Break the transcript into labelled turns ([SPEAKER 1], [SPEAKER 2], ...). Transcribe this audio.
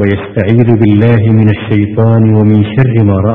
[SPEAKER 1] ويستعيذ بالله من الشيطان ومن شر ما رأى